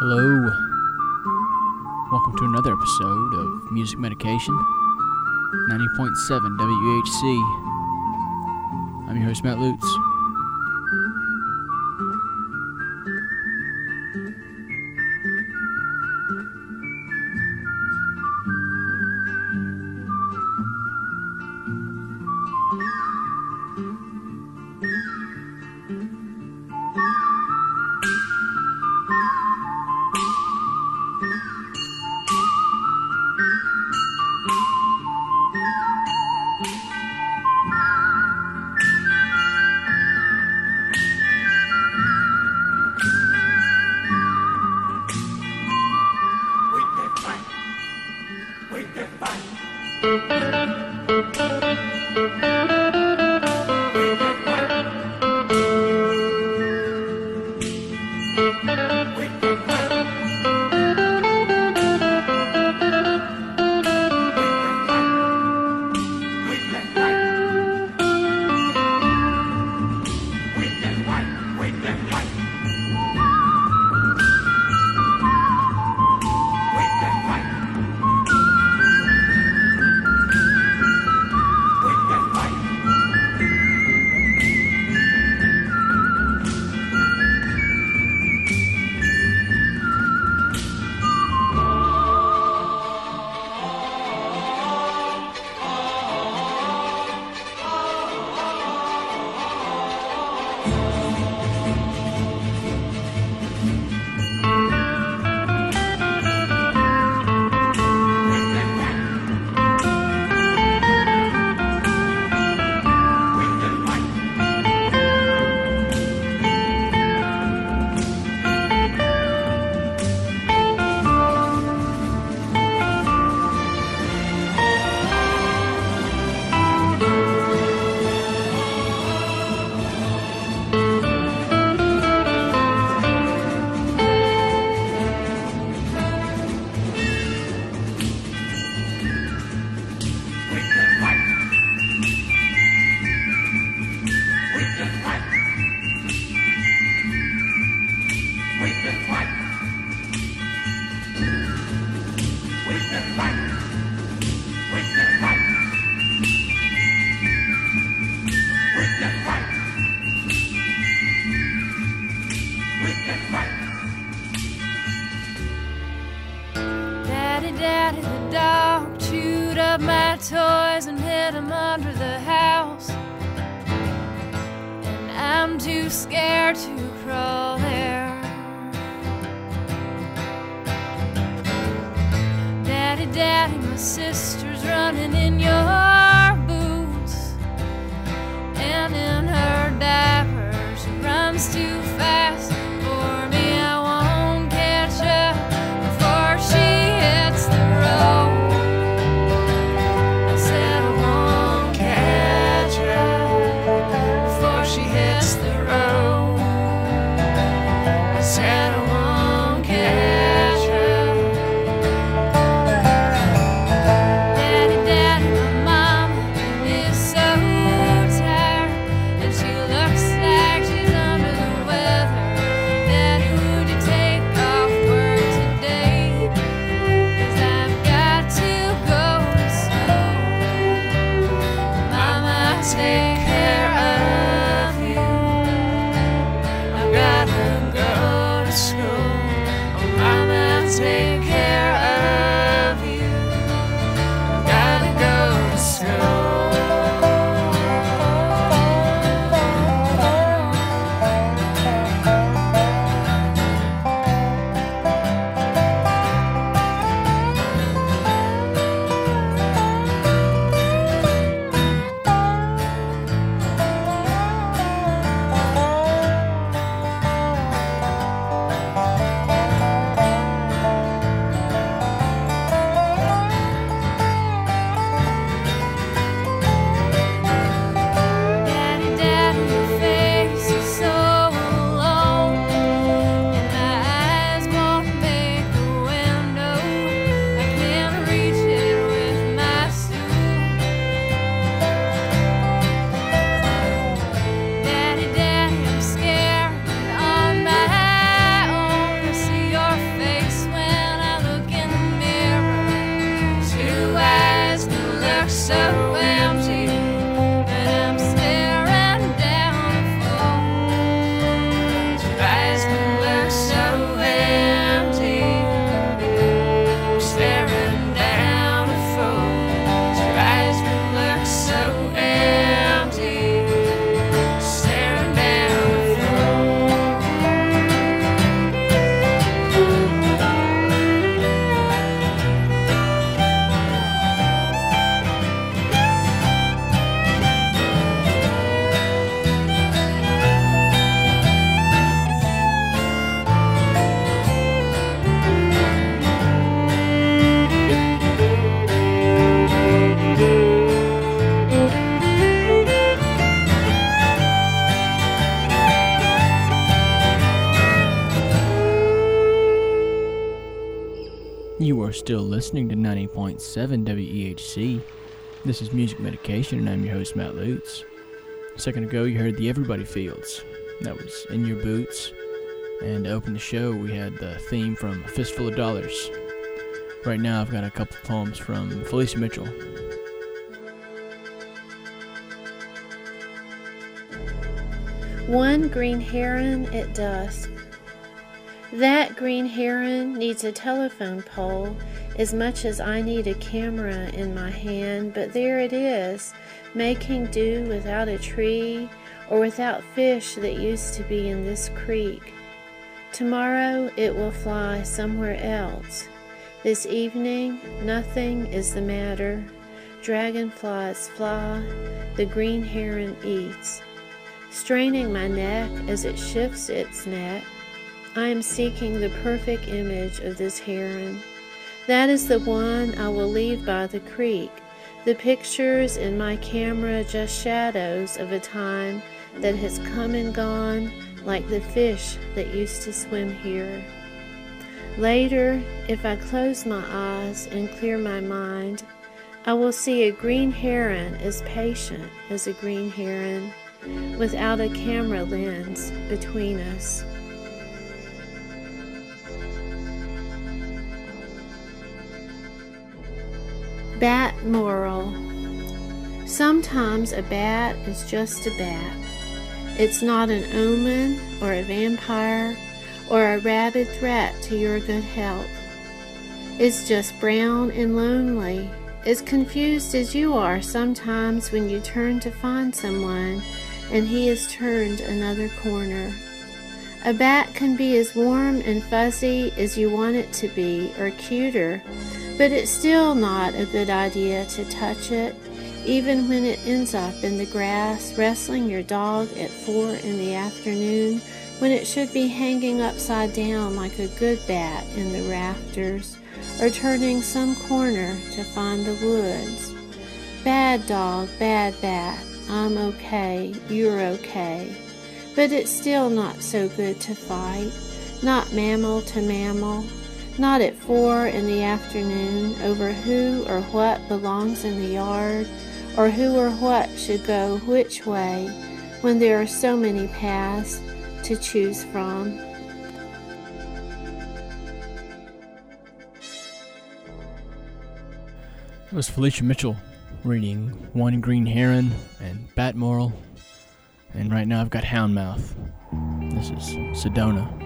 Hello. Welcome to another episode of Music Medication 90.7 WEHC. I'm your host, Matt Lutz. Still listening to 90.7 WEHC. This is Music Medication, and I'm your host, Matt Lutz. A second ago, you heard the Everybody Fields. That was In Your Boots. And to open the show, we had the theme from Fistful of Dollars. Right now, I've got a couple poems from Felicia Mitchell. One green heron at dusk. That green heron needs a telephone pole as much as I need a camera in my hand, but there it is, making do without a tree or without fish that used to be in this creek. Tomorrow it will fly somewhere else. This evening, nothing is the matter. Dragonflies fly, the green heron eats. Straining my neck as it shifts its neck, I am seeking the perfect image of this heron. That is the one I will leave by the creek. The pictures in my camera just shadows of a time that has come and gone like the fish that used to swim here. Later, if I close my eyes and clear my mind, I will see a green heron as patient as a green heron without a camera lens between us. Bat Moral Sometimes a bat is just a bat. It's not an omen or a vampire or a rabid threat to your good health. It's just brown and lonely, as confused as you are sometimes when you turn to find someone and he has turned another corner. A bat can be as warm and fuzzy as you want it to be, or cuter, but it's still not a good idea to touch it, even when it ends up in the grass wrestling your dog at four in the afternoon when it should be hanging upside down like a good bat in the rafters, or turning some corner to find the woods. Bad dog, bad bat, I'm okay, you're okay. But it's still not so good to fight, not mammal to mammal, not at four in the afternoon over who or what belongs in the yard, or who or what should go which way when there are so many paths to choose from. That was Felicia Mitchell reading One Green Heron and Bat Moral. And right now I've got Houndmouth. This is Sedona.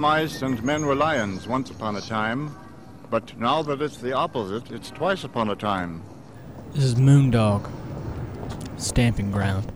Mice and men were lions once upon a time, but now that it's the opposite, it's twice upon a time. This is Moondog, Stamping Ground.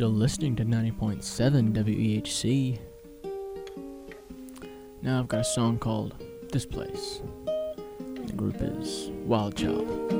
Still listening to 90.7 WEHC. Now I've got a song called This Place. The group is Wild Child.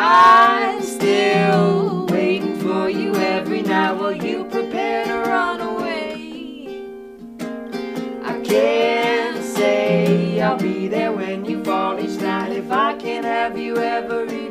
I'm still waiting for you every night while you prepare to run away. I can't say I'll be there when you fall each night if I can't have you every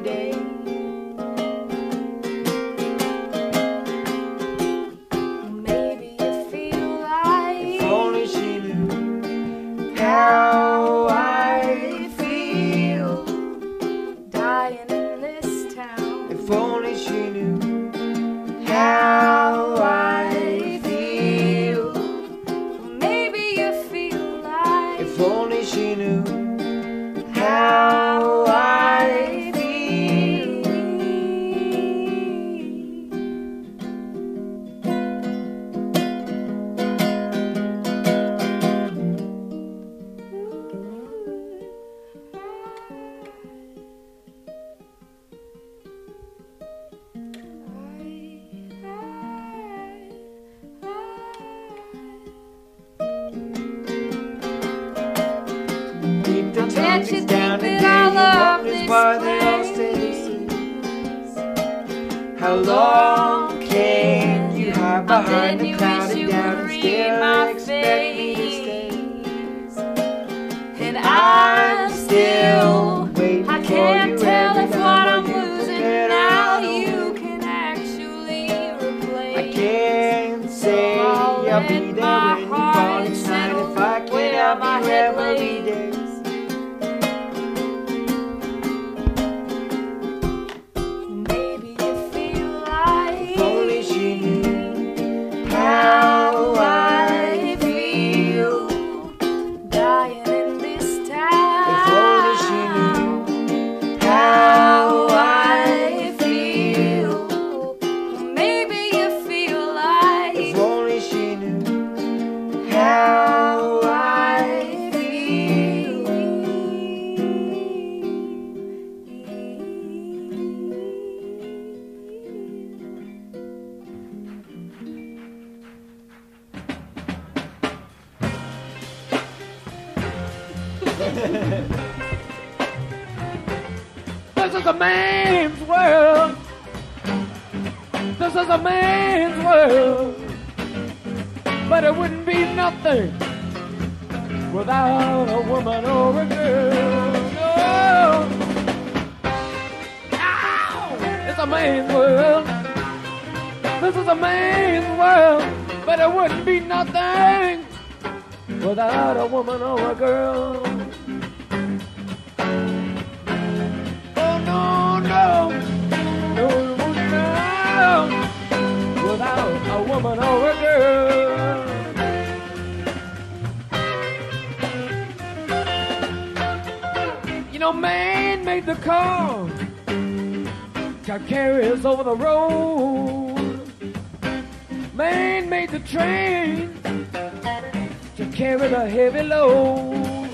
carry the heavy load.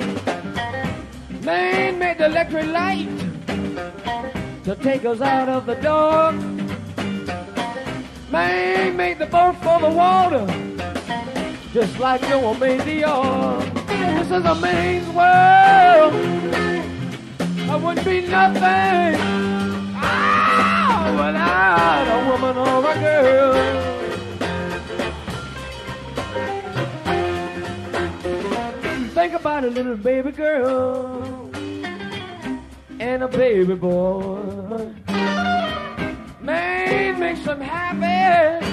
Man made the electric light to take us out of the dark. Man made the boat for the water, just like Noah made the ark. This is a man's world. I wouldn't be nothing ah, without a woman or a girl. Think about a little baby girl and a baby boy. Man makes them happy,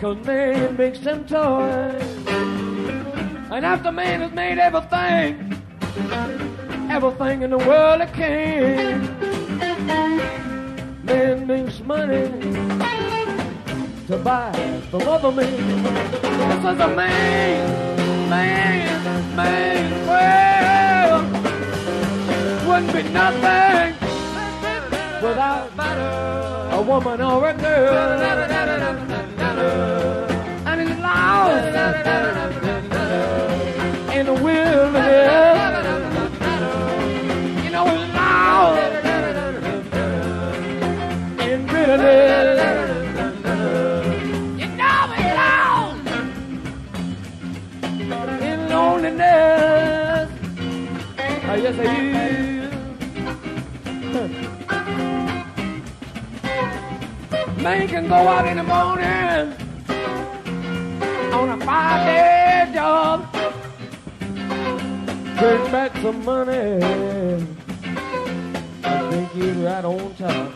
cause man makes them toys. And after man has made everything, everything in the world it can, man makes money to buy from other men. This is a man, man, man world. Wouldn't be nothing without a woman or a girl. And it's lost in the wilderness. You know it's lost in bitterness. Yes, I is. Man can go out in the morning on a five-day job, bring back some money. I think he's right on top.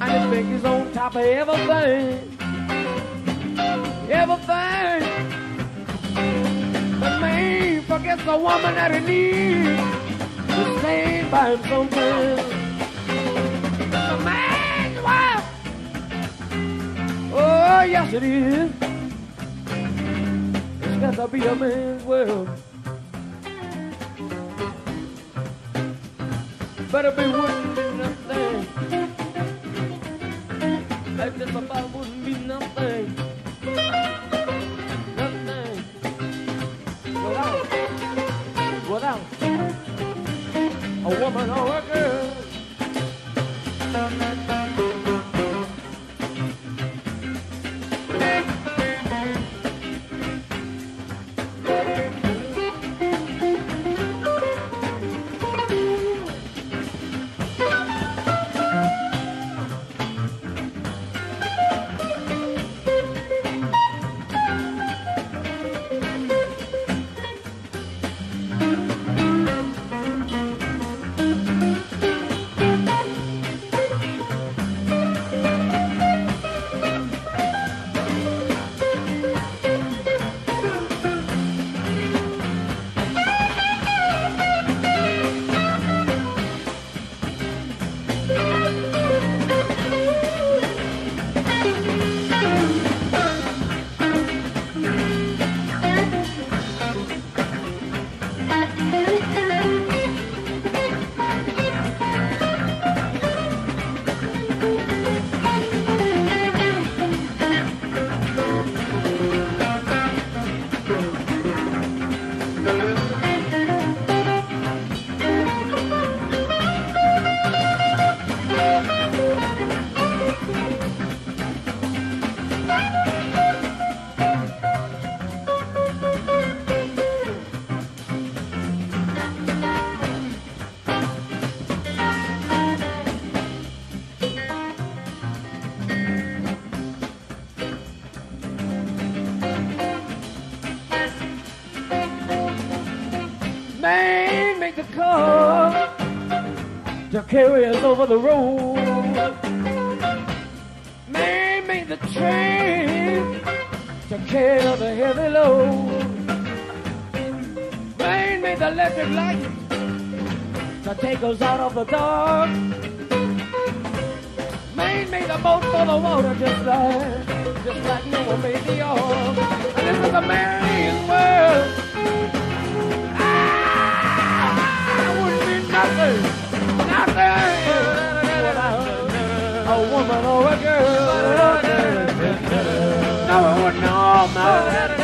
I just think he's on top of everything, everything. Man forgets the woman that he needs to stand by him sometimes. The man's wife. Oh, yes it is. It's got to be a man's world. Better be be nothing. Like this about wouldn't be. Nothing. Without a woman or a girl. Us the road. Make the train to carry the heavy load. Man, make the electric light to take us out of the dark. Man, made the boat for the water just like, just like know,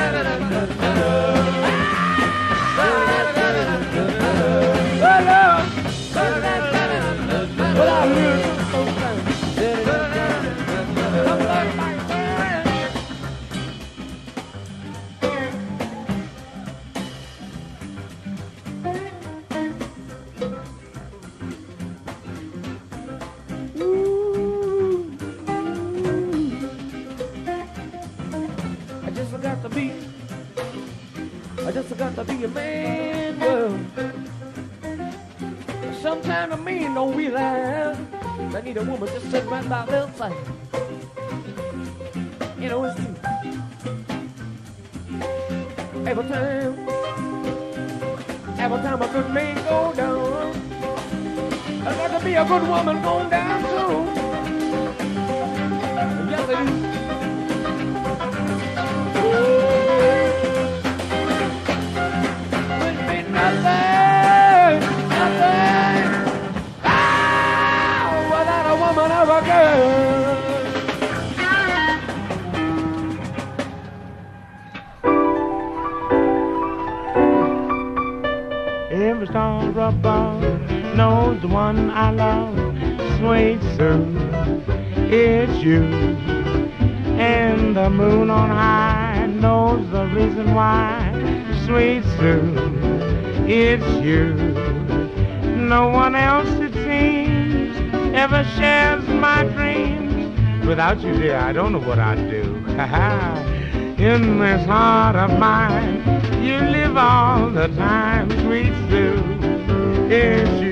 the time, sweet Sue. It's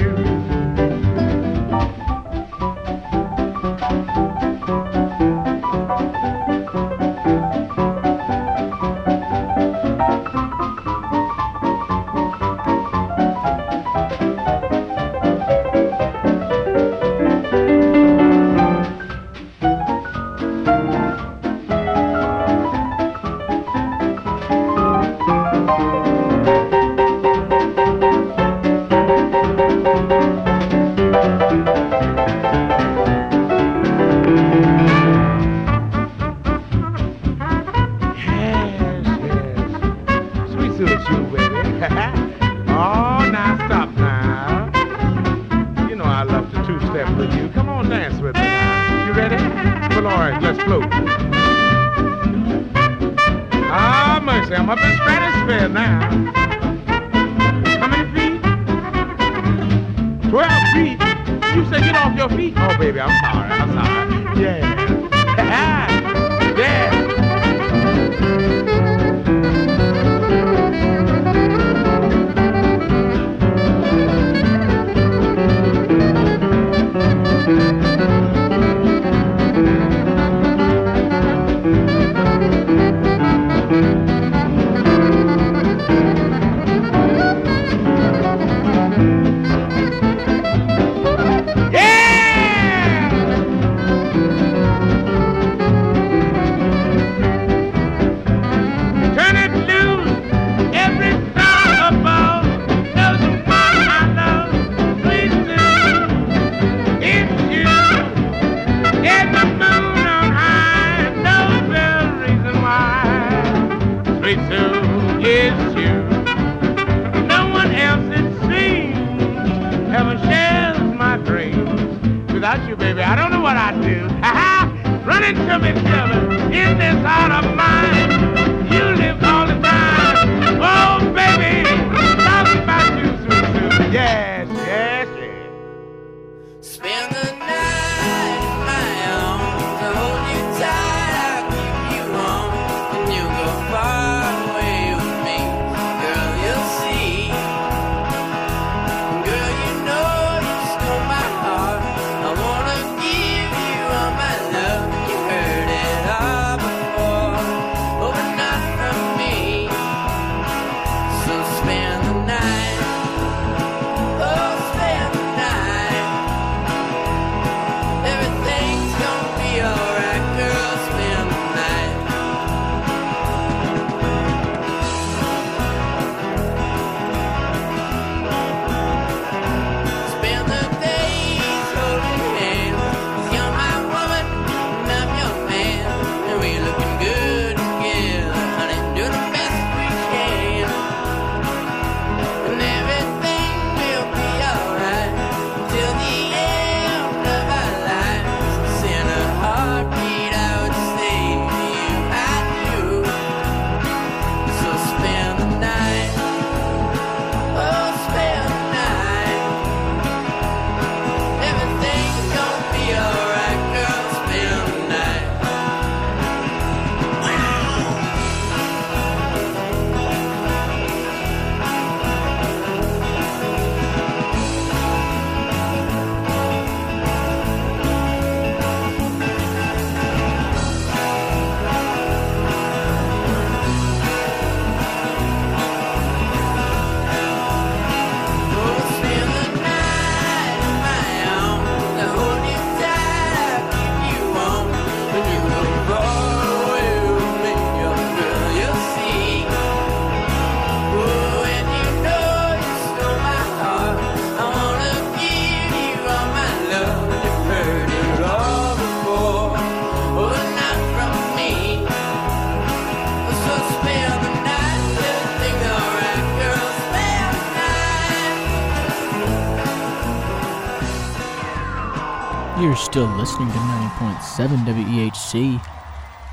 listening to 90.7 WEHC.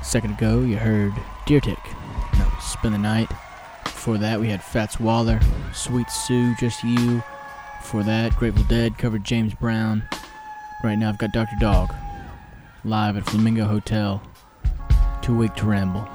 A second ago, you heard Deer Tick. No, Spend the Night. Before that, we had Fats Waller, Sweet Sue, Just You. Before that, Grateful Dead covered James Brown. Right now, I've got Dr. Dog live at Flamingo Hotel. Too weak to ramble.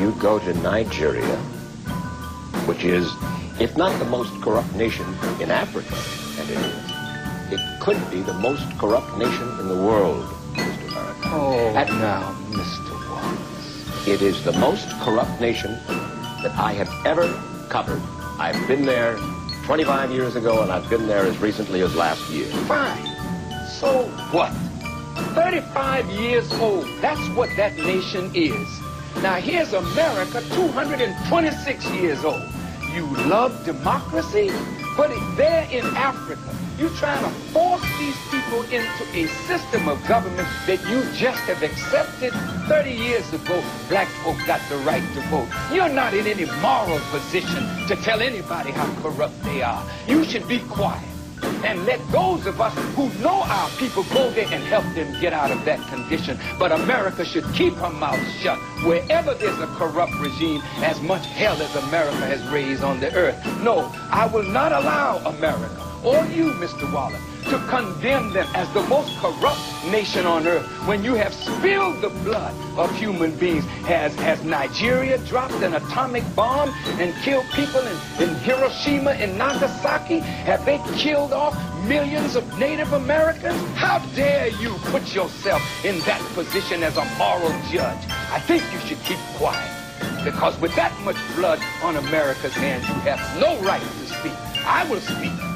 You go to Nigeria, which is, if not the most corrupt nation in Africa, and it is, it could be the most corrupt nation in the world, Mr. Farrakhan. Oh, At- now, Mr. Wallace. It is the most corrupt nation that I have ever covered. I've been there 25 years ago, and I've been there as recently as last year. Fine. So what? 35 years old. That's what that nation is. Now here's America, 226 years old. You love democracy, but there in Africa, you're trying to force these people into a system of government that you just have accepted 30 years ago. Black folk got the right to vote. You're not in any moral position to tell anybody how corrupt they are. You should be quiet and let those of us who know our people go there and help them get out of that condition. But America should keep her mouth shut wherever there's a corrupt regime, as much hell as America has raised on the earth. No, I will not allow America or you, Mr. Wallace, to condemn them as the most corrupt nation on earth when you have spilled the blood of human beings. Has, has Nigeria dropped an atomic bomb and killed people in, in Hiroshima and Nagasaki? Have they killed off millions of Native Americans? How dare you put yourself in that position as a moral judge? I think you should keep quiet. Because with that much blood on America's hands, you have no right to speak. I will speak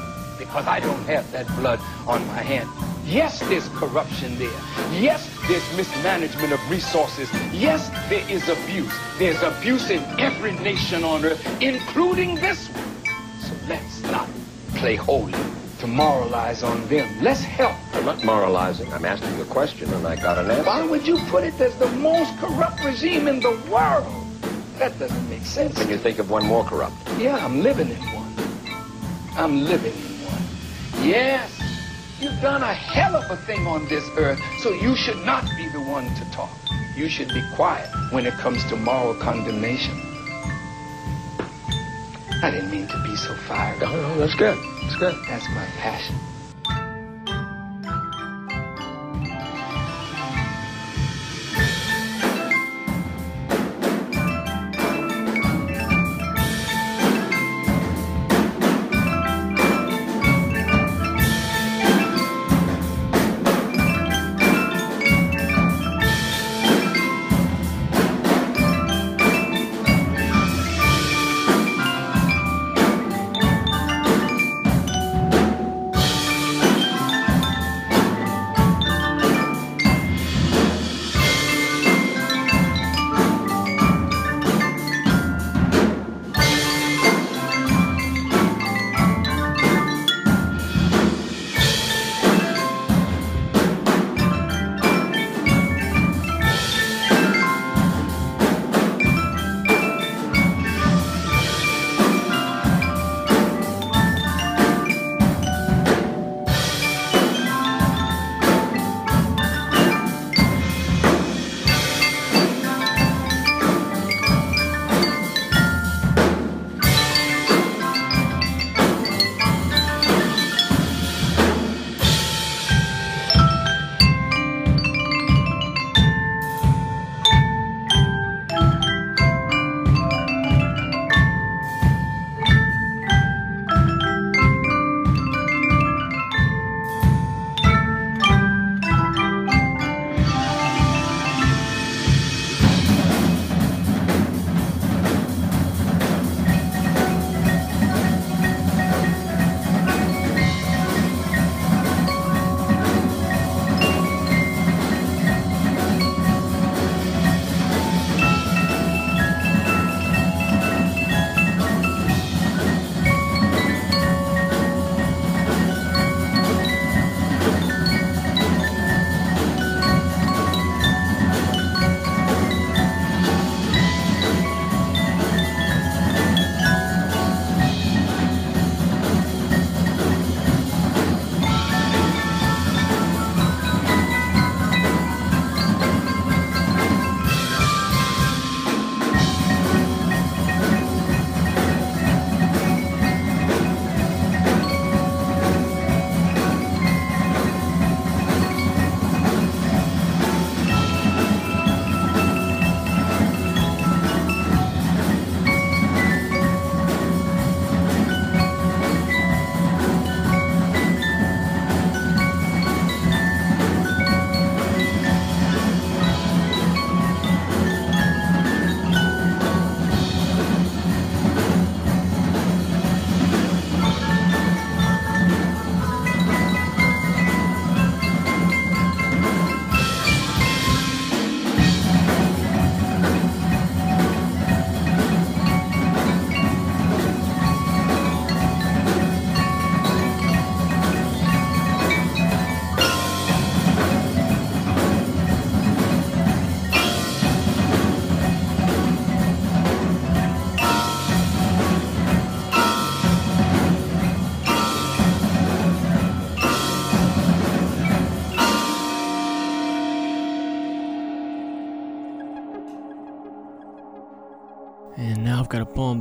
because I don't have that blood on my hand. Yes, there's corruption there. Yes, there's mismanagement of resources. Yes, there is abuse. There's abuse in every nation on earth, including this one. So let's not play holy to moralize on them. Let's help. I'm not moralizing. I'm asking a question, and I got an answer. Why would you put it as the most corrupt regime in the world? That doesn't make sense. Can you think of one more corrupt? Yeah, I'm living in one. I'm living in one. Yes, you've done a hell of a thing on this earth, so you should not be the one to talk. You should be quiet when it comes to moral condemnation. I didn't mean to be so fired No, up. no, that's good. That's good. That's my passion.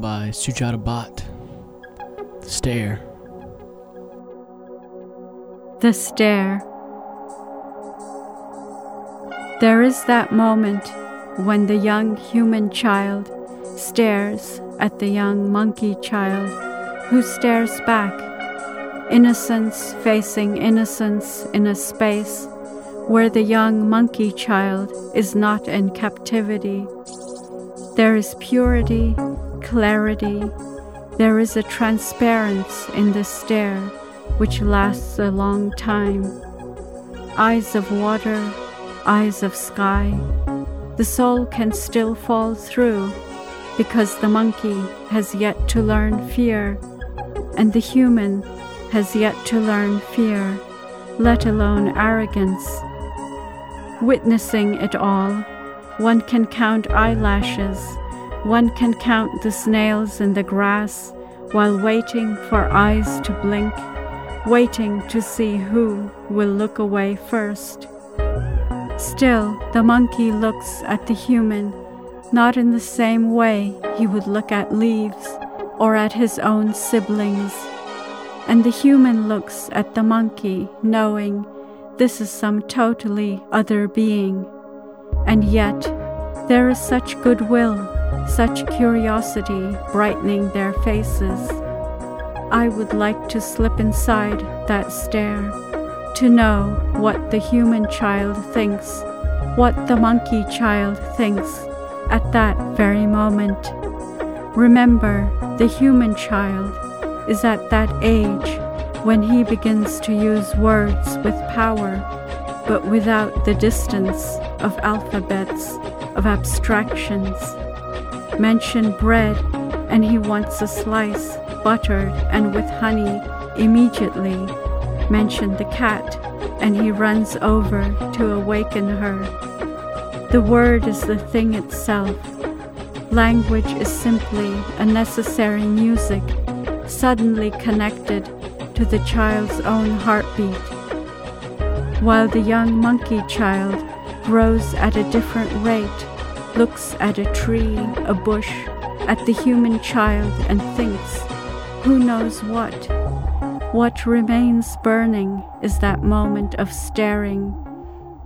By Sujata Bhatt. Stare. The stare. There is that moment when the young human child stares at the young monkey child who stares back. Innocence facing innocence in a space where the young monkey child is not in captivity. There is purity, clarity, there is a transparence in the stare which lasts a long time. Eyes of water, eyes of sky, the soul can still fall through because the monkey has yet to learn fear, and the human has yet to learn fear, let alone arrogance. Witnessing it all, one can count eyelashes, one can count the snails in the grass while waiting for eyes to blink, waiting to see who will look away first. Still, the monkey looks at the human not in the same way he would look at leaves or at his own siblings. And the human looks at the monkey knowing this is some totally other being. And yet, there is such goodwill, such curiosity brightening their faces. I would like to slip inside that stare, to know what the human child thinks, what the monkey child thinks at that very moment. Remember, the human child is at that age when he begins to use words with power, but without the distance of alphabets, of abstractions. Mention bread, and he wants a slice, buttered and with honey, immediately. Mention the cat, and he runs over to awaken her. The word is the thing itself. Language is simply a necessary music, suddenly connected to the child's own heartbeat. While the young monkey child grows at a different rate, looks at a tree, a bush, at the human child, and thinks, who knows what? What remains burning is that moment of staring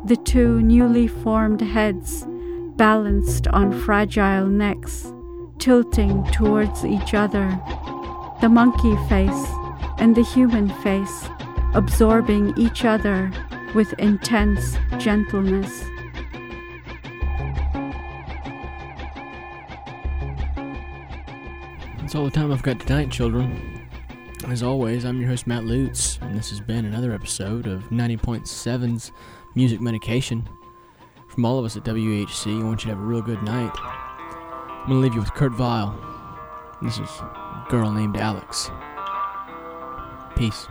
the two newly formed heads balanced on fragile necks, tilting towards each other, the monkey face and the human face absorbing each other with intense gentleness. All the time I've got tonight, children. As always, I'm your host, Matt Lutz, and this has been another episode of 90.7's Music Medication. From all of us at WEHC, I want you to have a real good night. I'm going to leave you with Kurt Vile. This is a girl named Alex. Peace.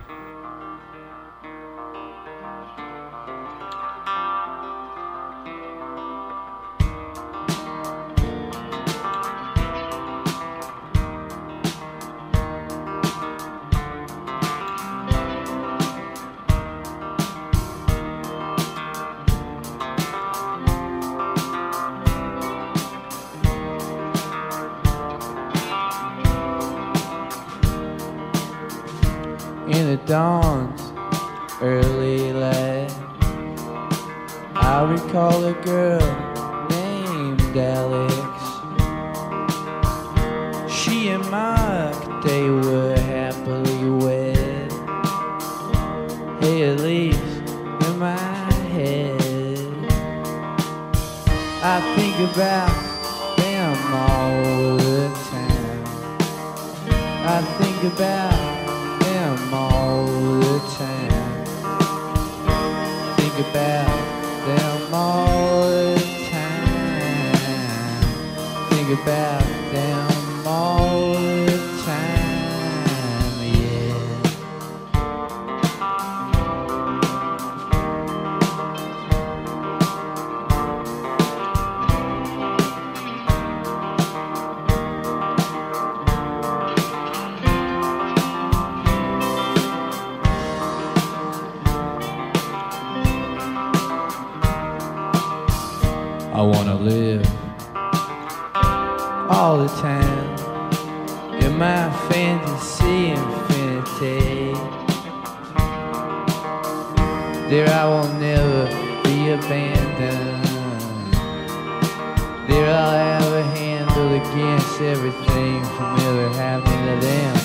Think about them all the time. I think about them all the time. Think about them all the time. Think about live all the time in my fantasy infinity. There I will never be abandoned. There I'll a handle against everything familiar happening to them.